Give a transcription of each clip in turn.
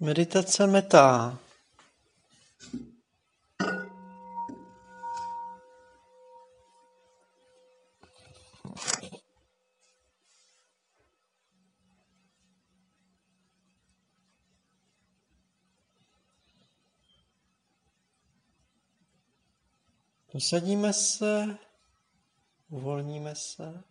Meditace meta. Posadíme se, uvolníme se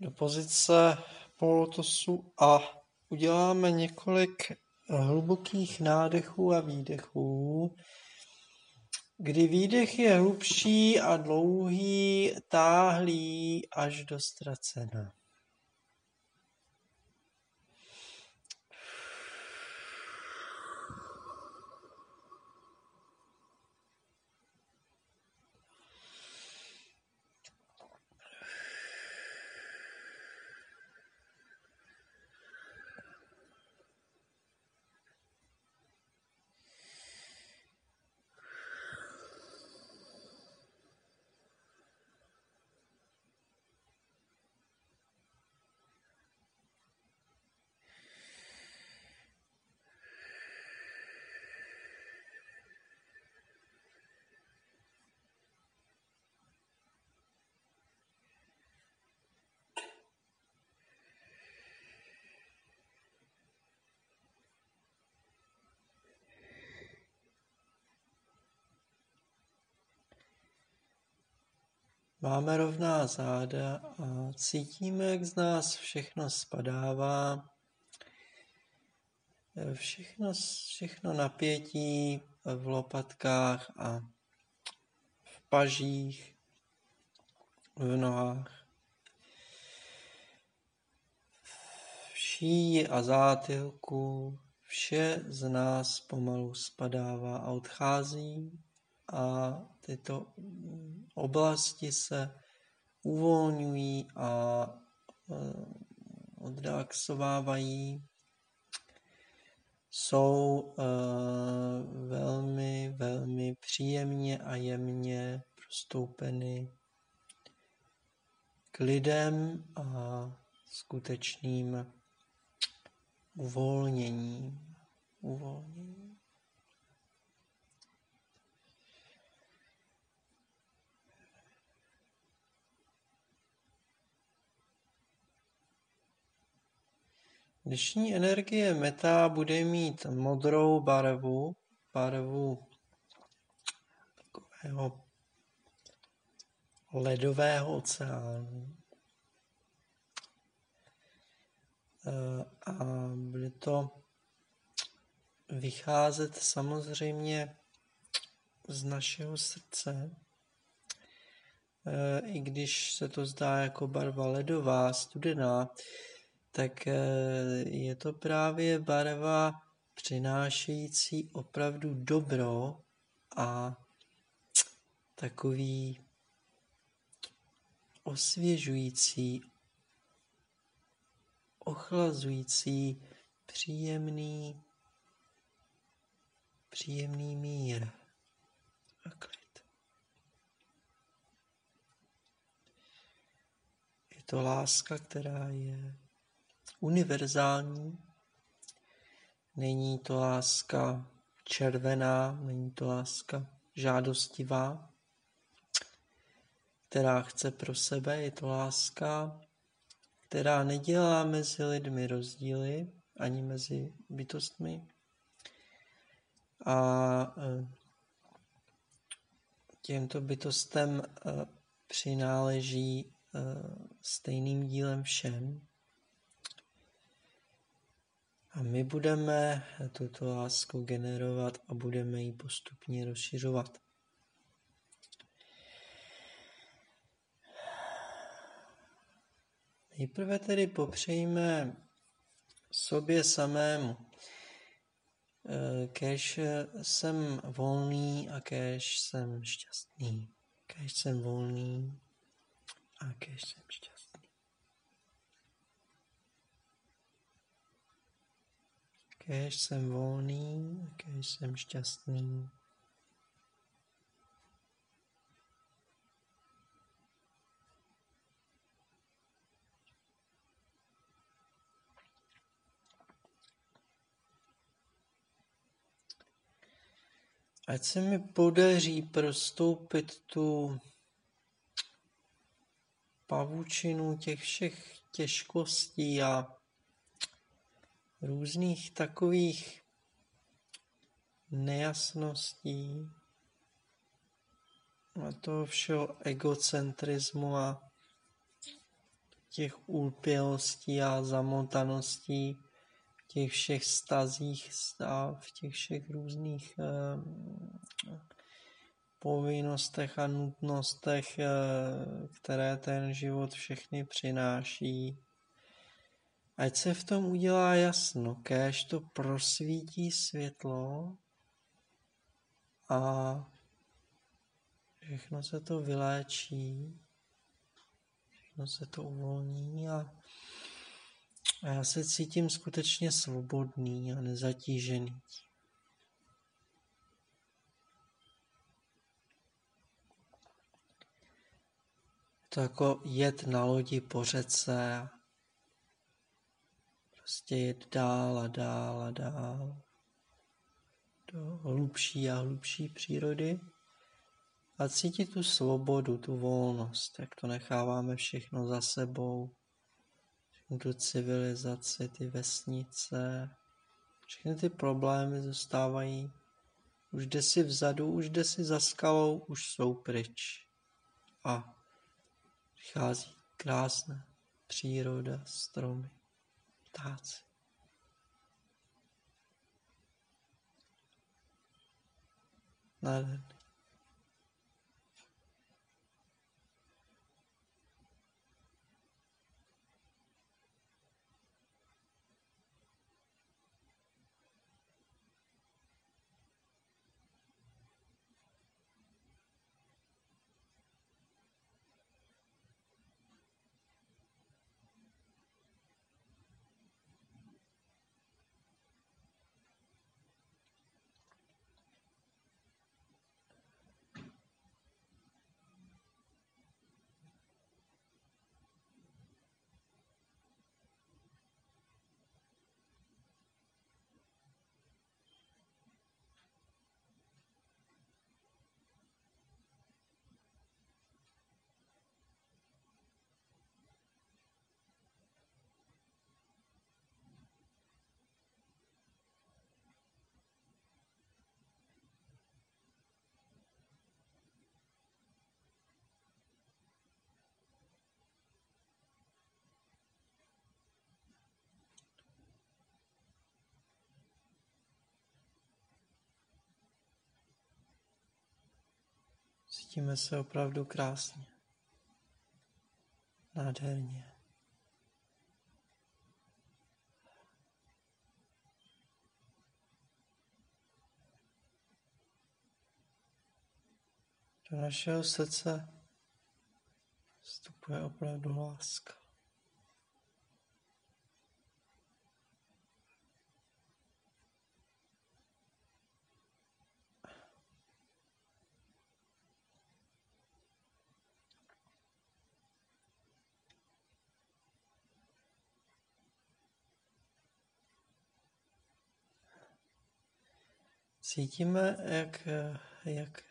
do pozice polotosu a uděláme několik hlubokých nádechů a výdechů, kdy výdech je hlubší a dlouhý, táhlý až do ztracena. Máme rovná záda a cítíme, jak z nás všechno spadává. Všechno, všechno napětí v lopatkách a v pažích, v nohách. V šíji a zátylku vše z nás pomalu spadává a odchází a tyto oblasti se uvolňují a e, odrelaxovávají, jsou e, velmi, velmi příjemně a jemně prostoupeny k lidem a skutečným uvolněním. uvolněním. Dnešní energie meta bude mít modrou barvu, barvu takového ledového oceánu. Eh, a bude to vycházet samozřejmě z našeho srdce, eh, i když se to zdá jako barva ledová, studená, tak eh, je to právě barva přinášející opravdu dobro a takový osvěžující, ochlazující, příjemný, příjemný mír a klid. Je to láska, která je univerzální. Není to láska červená, není to láska žádostivá, která chce pro sebe, je to láska, která nedělá mezi lidmi rozdíly, ani mezi bytostmi. A e, těmto bytostem e, přináleží e, stejným dílem všem. A my budeme tuto lásku generovat a budeme ji postupně rozšiřovat. Nejprve tedy popřejme sobě samému. Kež jsem volný a kež jsem šťastný. Kež jsem volný a kež jsem šťastný. Kéž jsem volný, kéž jsem šťastný. Ať se mi podaří prostoupit tu pavučinu těch všech těžkostí a různých takových nejasností a toho všeho egocentrismu a těch úlpělostí a zamotaností v těch všech stazích a v těch všech různých eh, povinnostech a nutnostech, eh, které ten život všechny přináší. Ať se v tom udělá jasno, kéž to prosvítí světlo a všechno se to vyléčí, všechno se to uvolní a, a já se cítím skutečně svobodný a nezatížený. to jako jet na lodi po řece a prostě jet dál a dál a dál do hlubší a hlubší přírody a cítit tu svobodu, tu volnost, jak to necháváme všechno za sebou, všechnu tu civilizaci, ty vesnice, všechny ty problémy zůstávají už jde si vzadu, už jde si za skalou, už jsou pryč. A Přichází krásná příroda, stromy, ptáci. Nádherný. Cítíme se opravdu krásně. Nádherně. Do našeho srdce vstupuje opravdu láska. Cítíme, jak, jak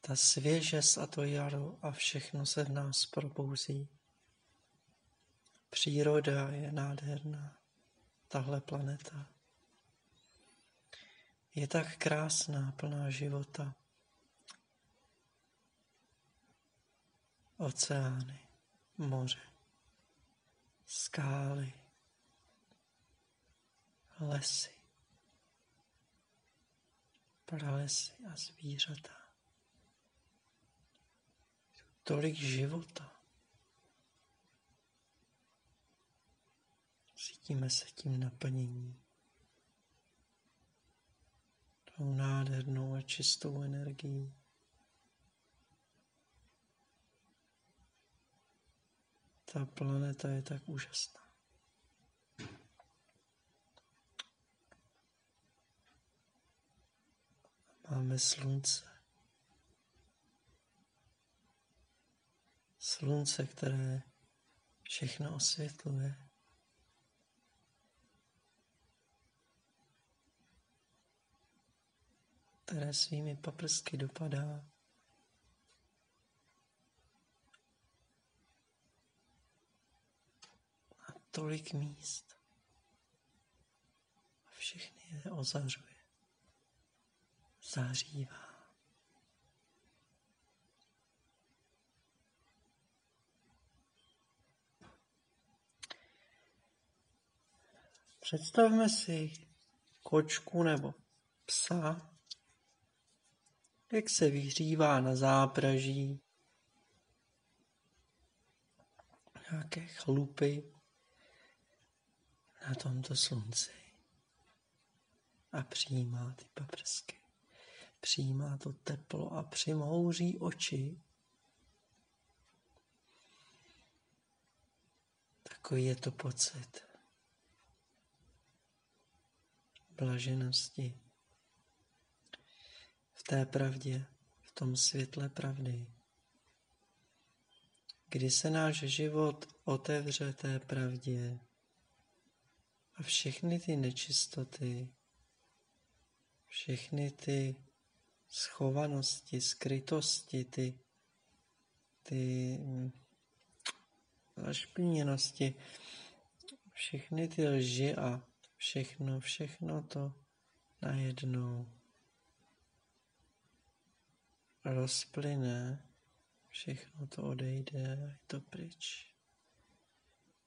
ta svěžest a to jaro a všechno se v nás probouzí. Příroda je nádherná, tahle planeta. Je tak krásná, plná života. Oceány, moře, skály, lesy pralesy a zvířata. Tolik života. Cítíme se tím naplnění. Tou nádhernou a čistou energií. Ta planeta je tak úžasná. Máme slunce. Slunce, které všechno osvětluje. které svými paprsky dopadá. Na tolik míst. A všechny je ozařuje. Zahřívá. Představme si kočku nebo psa, jak se vyhřívá na zápraží nějaké chlupy na tomto slunci a přijímá ty paprsky. Přijímá to teplo a přimouří oči. Takový je to pocit blaženosti v té pravdě, v tom světle pravdy. Kdy se náš život otevře té pravdě a všechny ty nečistoty, všechny ty schovanosti, skrytosti, ty, ty zašpiněnosti, všechny ty lži a všechno, všechno to najednou rozplyne, všechno to odejde a je to pryč.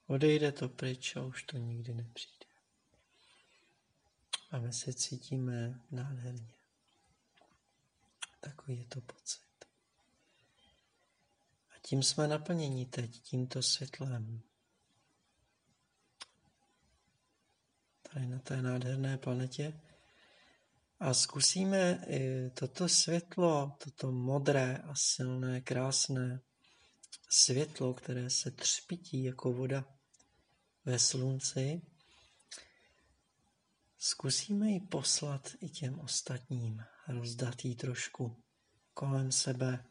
Odejde to pryč a už to nikdy nepřijde. A my se cítíme nádherně. Takový je to pocit. A tím jsme naplněni teď, tímto světlem. Tady na té nádherné planetě. A zkusíme toto světlo, toto modré a silné, krásné světlo, které se třpití jako voda ve slunci, zkusíme ji poslat i těm ostatním, rozdat jí trošku kolem sebe.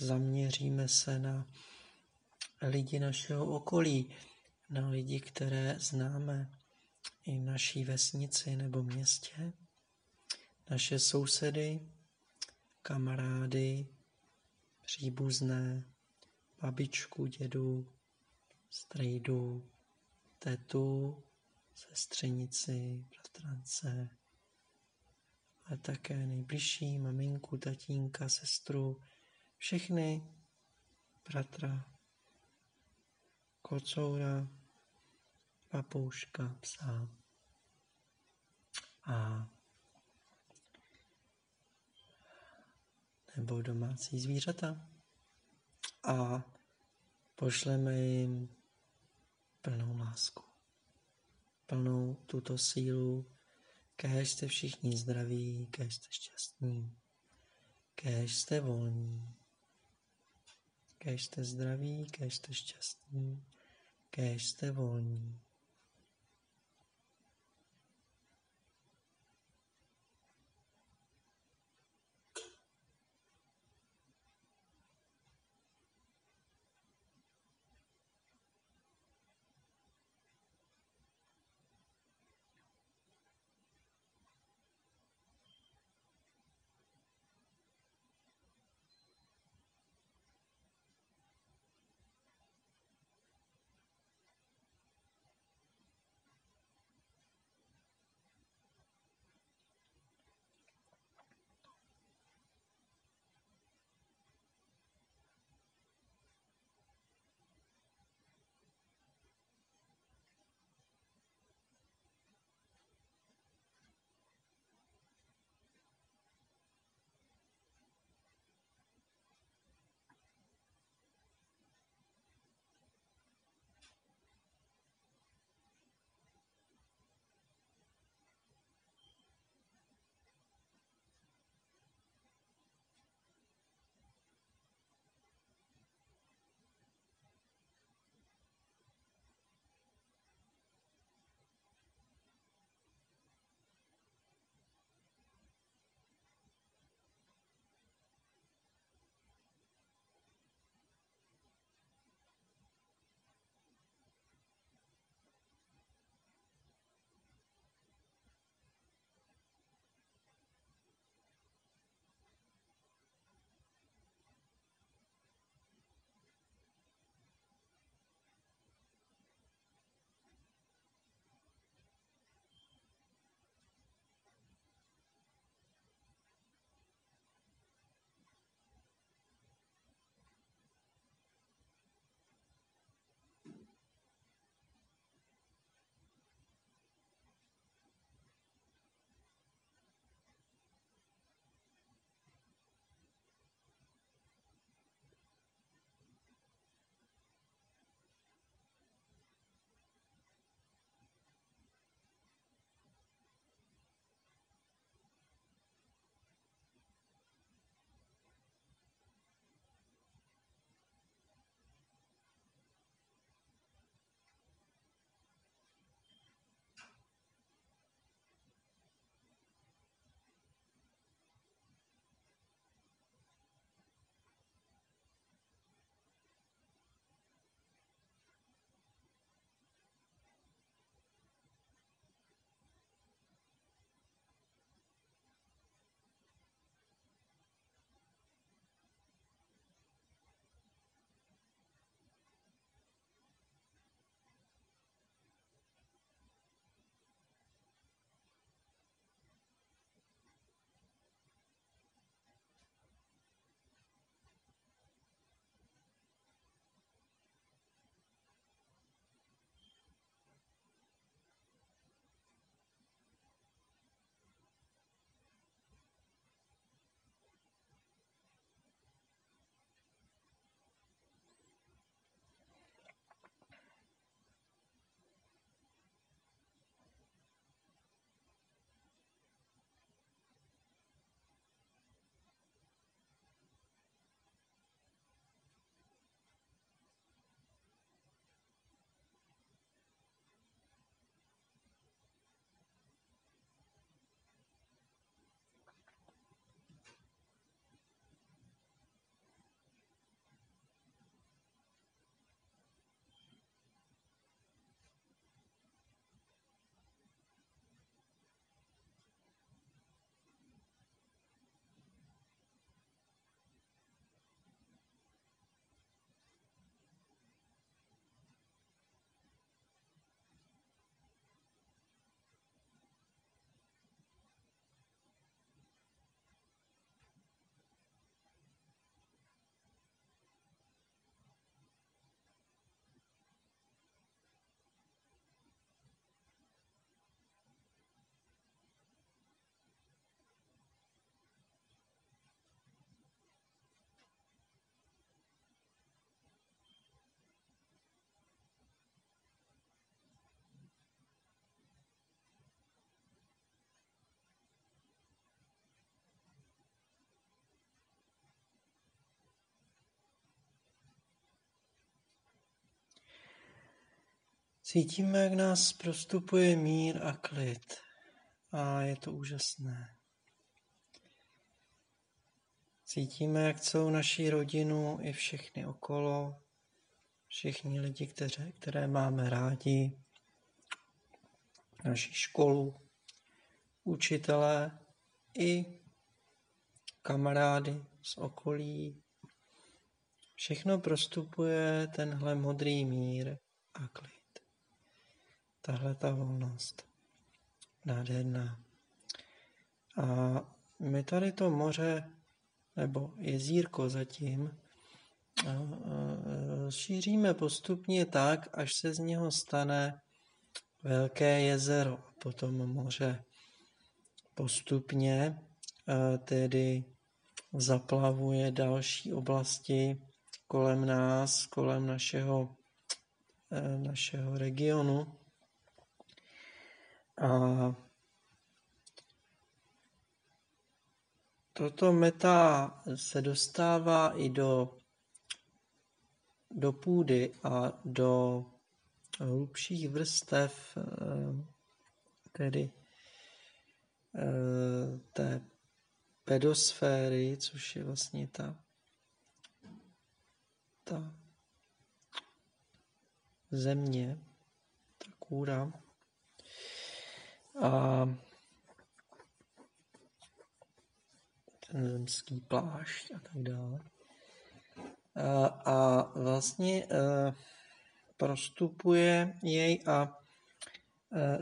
zaměříme se na lidi našeho okolí, na lidi, které známe i v naší vesnici nebo městě, naše sousedy, kamarády, příbuzné, babičku, dědu, strejdu, tetu, sestřenici, bratrance, ale také nejbližší maminku, tatínka, sestru, všechny bratra, kocoura, papouška, psa. A nebo domácí zvířata. A pošleme jim plnou lásku, plnou tuto sílu, kéž jste všichni zdraví, kéž jste šťastní, kéž jste volní, kéž jste zdraví, kéž jste šťastní, kéž jste volní. Cítíme, jak nás prostupuje mír a klid. A je to úžasné. Cítíme, jak celou naší rodinu i všechny okolo, všichni lidi, které, které máme rádi, naší školu, učitelé i kamarády z okolí. Všechno prostupuje tenhle modrý mír a klid. Tahle ta volnost. Nádherná. A my tady to moře, nebo jezírko zatím, šíříme postupně tak, až se z něho stane velké jezero, potom moře. Postupně tedy zaplavuje další oblasti kolem nás, kolem našeho, našeho regionu. A toto meta se dostává i do, do půdy a do hlubších vrstev, eh, tedy eh, té pedosféry, což je vlastně ta, ta země, ta kůra. A ten zemský plášť a tak dále. A, a vlastně uh, prostupuje jej a e,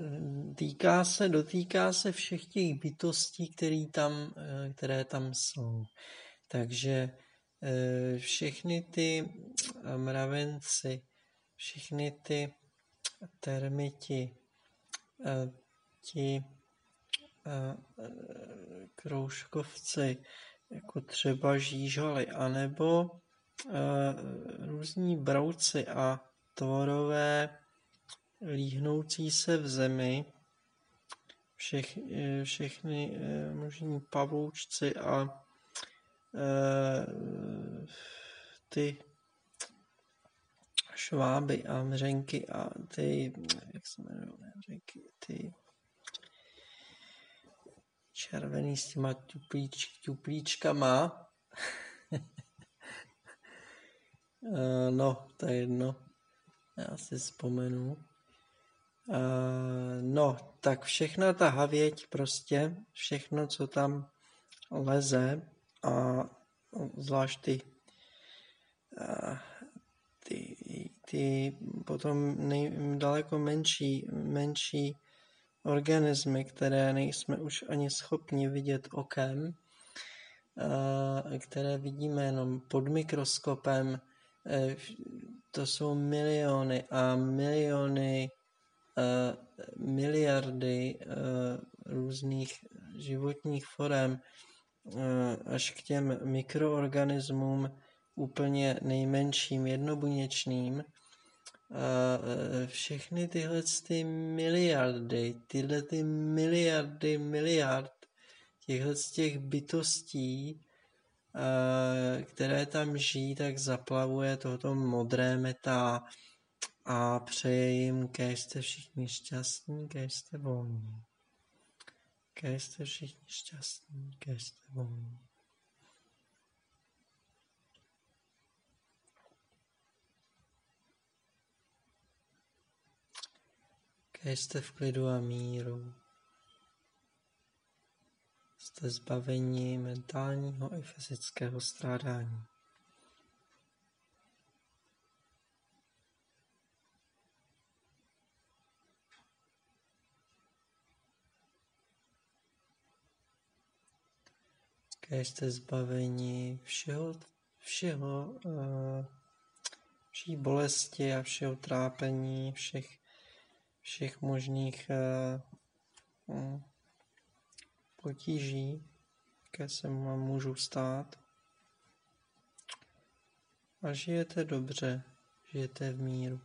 týká se, dotýká se všech těch bytostí, který tam, e, které tam jsou. Takže e, všechny ty mravenci, všechny ty termiti, ti kroužkovci, jako třeba žížaly, anebo různí brouci a tvorové líhnoucí se v zemi, všech, všechny eh, možní pavoučci a eh, ty šváby a mřenky a ty, jak se jmenují, mřenky, ty červený s těma tuplíčkama. Eh, no, to je jedno. Já si vzpomenu. Uh, no, tak všechna ta havěť prostě, všechno, co tam leze a zvlášť ty, uh, ty, ty potom nej, daleko menší, menší organismy, které nejsme už ani schopni vidět okem, uh, které vidíme jenom pod mikroskopem, uh, to jsou miliony a miliony, uh, miliardy různých životních forem až k těm mikroorganismům úplně nejmenším, jednobuněčným. Všechny tyhle ty miliardy, tyhle ty miliardy miliard těchhle z těch bytostí které tam žijí, tak zaplavuje tohoto modré meta a přeje jim, kež jste všichni šťastní, kež jste volní. Kež jste všichni šťastní, kež jste volní. Kež jste v klidu a míru jste zbaveni mentálního i fyzického strádání. Když jste zbaveni všeho, všeho, uh, vší bolesti a všeho trápení, všech, všech možných uh, potíží, jaké se vám můžou stát. A žijete dobře, žijete v míru.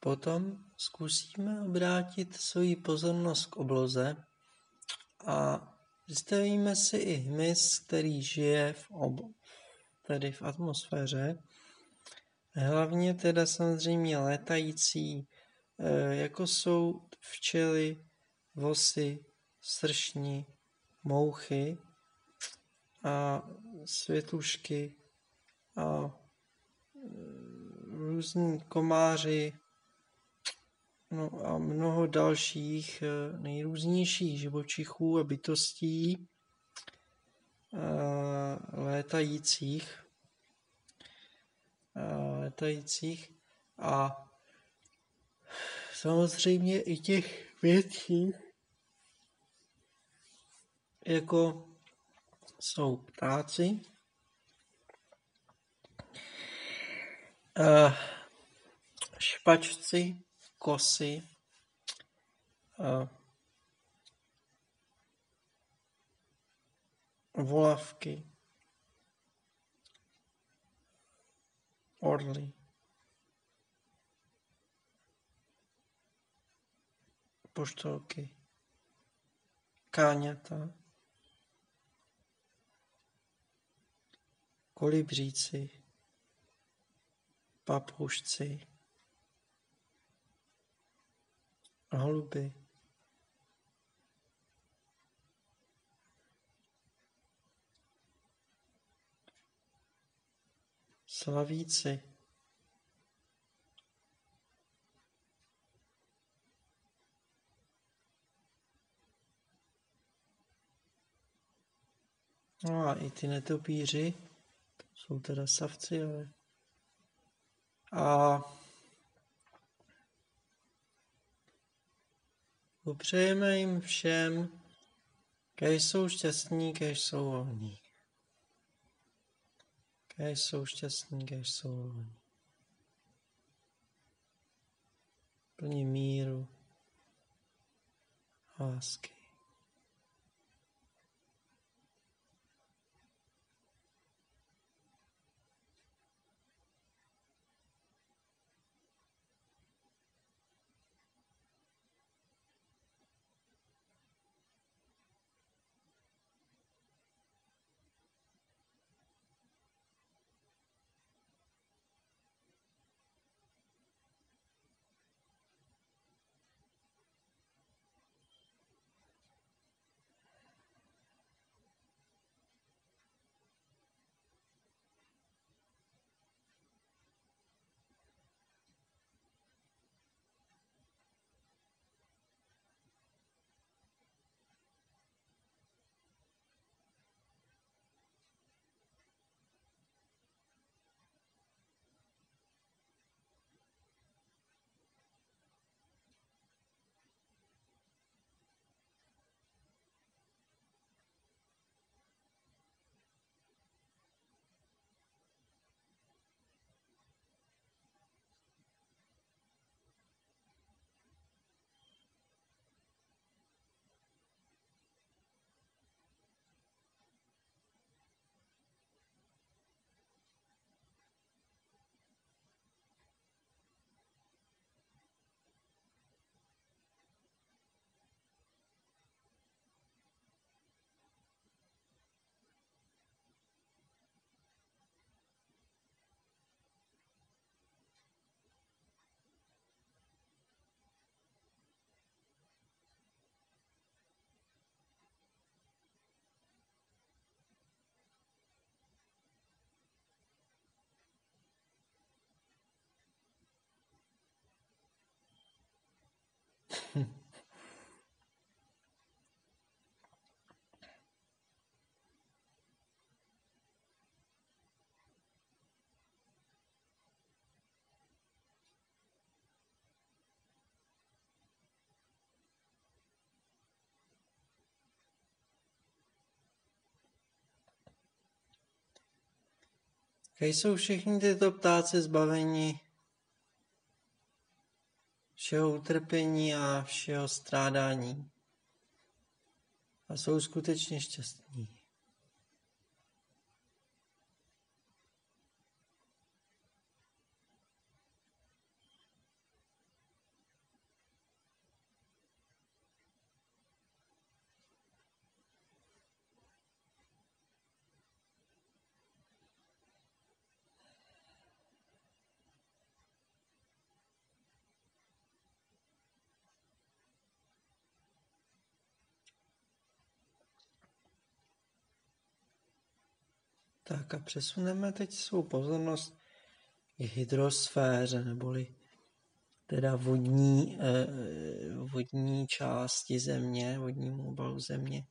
Potom zkusíme obrátit svoji pozornost k obloze a Představíme si i hmyz, který žije v ob, tedy v atmosféře. Hlavně teda samozřejmě létající, eh, jako jsou včely, vosy, sršní, mouchy a světlušky a různí komáři no a mnoho dalších eh, nejrůznějších živočichů a bytostí eh, létajících eh, létajících. A samozřejmě i těch větších jako jsou ptáci, špačci, kosy, uh, volavky, orly, poštolky, káňata, kolibříci, papoušci, holuby, slavíci, No a i ty netopíři, jsou teda savci, ale... A upřejeme jim všem, kež jsou šťastní, kež jsou volní. Kež jsou šťastní, kež jsou volní. Plně míru lásky. Keď jsou všichni tyto ptáci zbaveni všeho utrpení a všeho strádání a jsou skutečně šťastní. Tak a přesuneme teď svou pozornost k hydrosféře, neboli teda vodní, eh, vodní části země, vodnímu obalu země.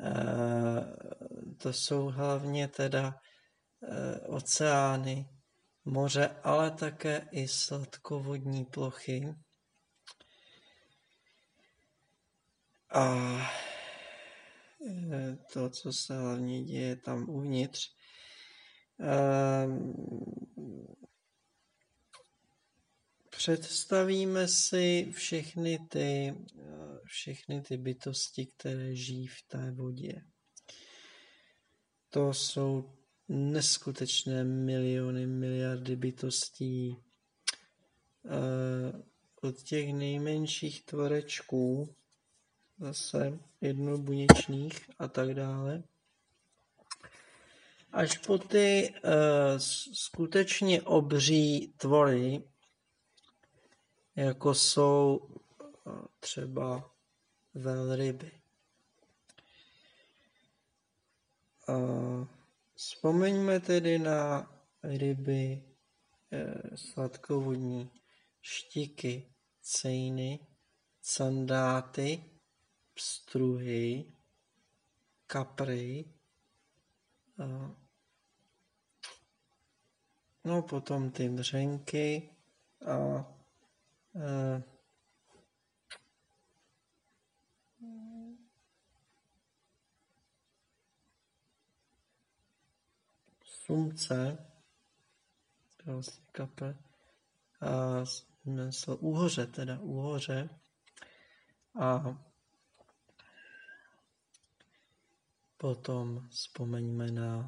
Eh, to jsou hlavně teda eh, oceány, moře, ale také i sladkovodní plochy. A to, co se hlavně děje tam uvnitř. Představíme si všechny ty, všechny ty bytosti, které žijí v té vodě. To jsou neskutečné miliony, miliardy bytostí. Od těch nejmenších tvorečků, zase jednobuněčných a tak dále, až po ty uh, skutečně obří tvory, jako jsou třeba velryby. Vzpomeňme tedy na ryby e, sladkovodní, štiky, cejny, sandáty, pstruhy, kapry, no potom ty dřenky a sumce, je vlastně kape, a myslel úhoře, teda úhoře. A potom vzpomeňme na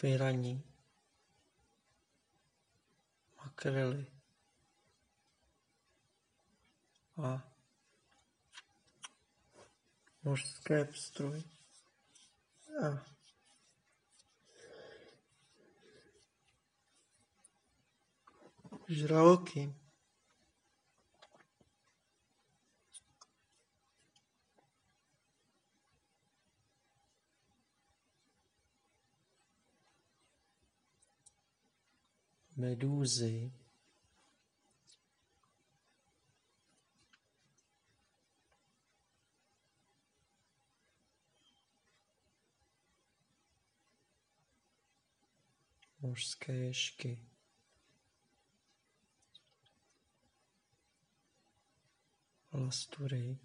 piraní, makrely a mořské pstruhy a žraloky. Medúzy mořské ješky. Lastury.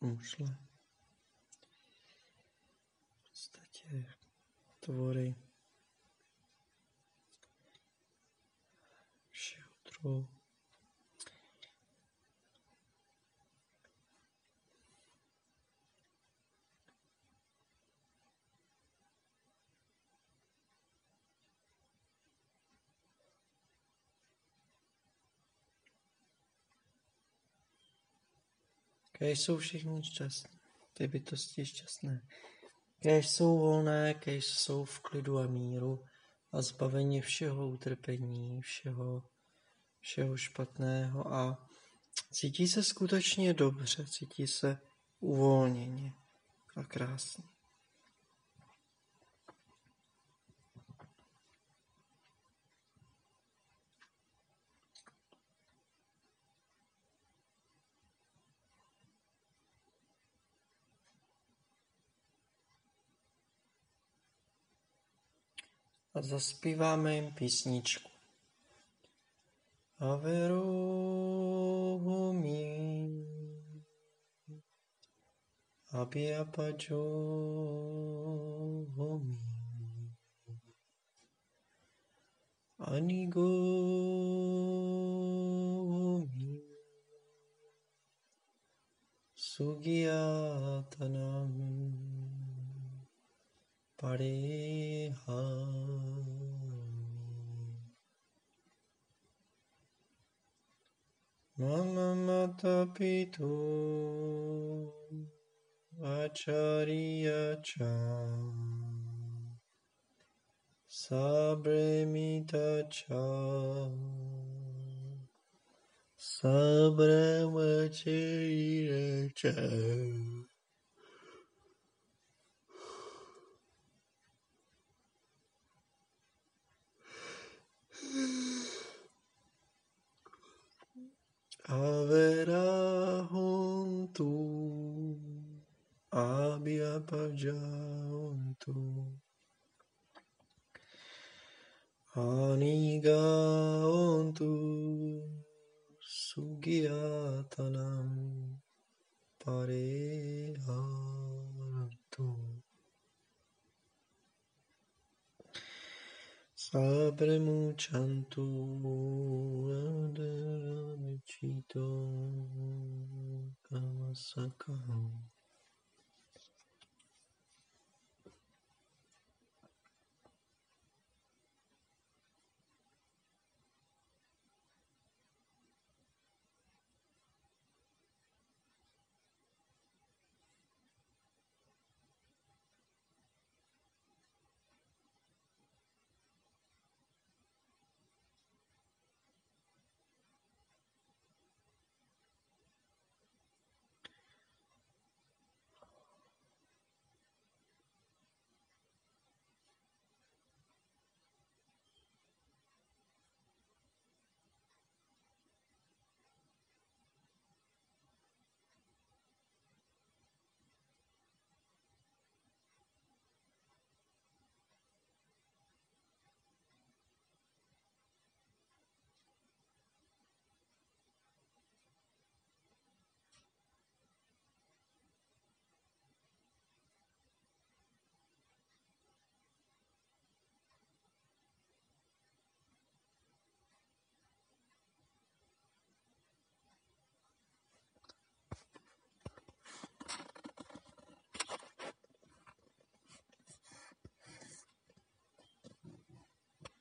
Mušle. V podstatě tvory všeho druhu. Kéž jsou všichni šťastní, ty bytosti šťastné. Kéž jsou volné, kéž jsou v klidu a míru a zbaveni všeho utrpení, všeho, všeho špatného a cítí se skutečně dobře, cítí se uvolněně a krásně. A zaspíváme jim písničku. Averohumi Abhiapajohumi Anigohumi Sugiyatanam पड़े हामी मम मत पितो आचार्य सब्रमित सब्रमचेर haverá junto, había payanto, aniganto, sugiatanam pareha. Abremu Chantu Adaramichito Kamasakao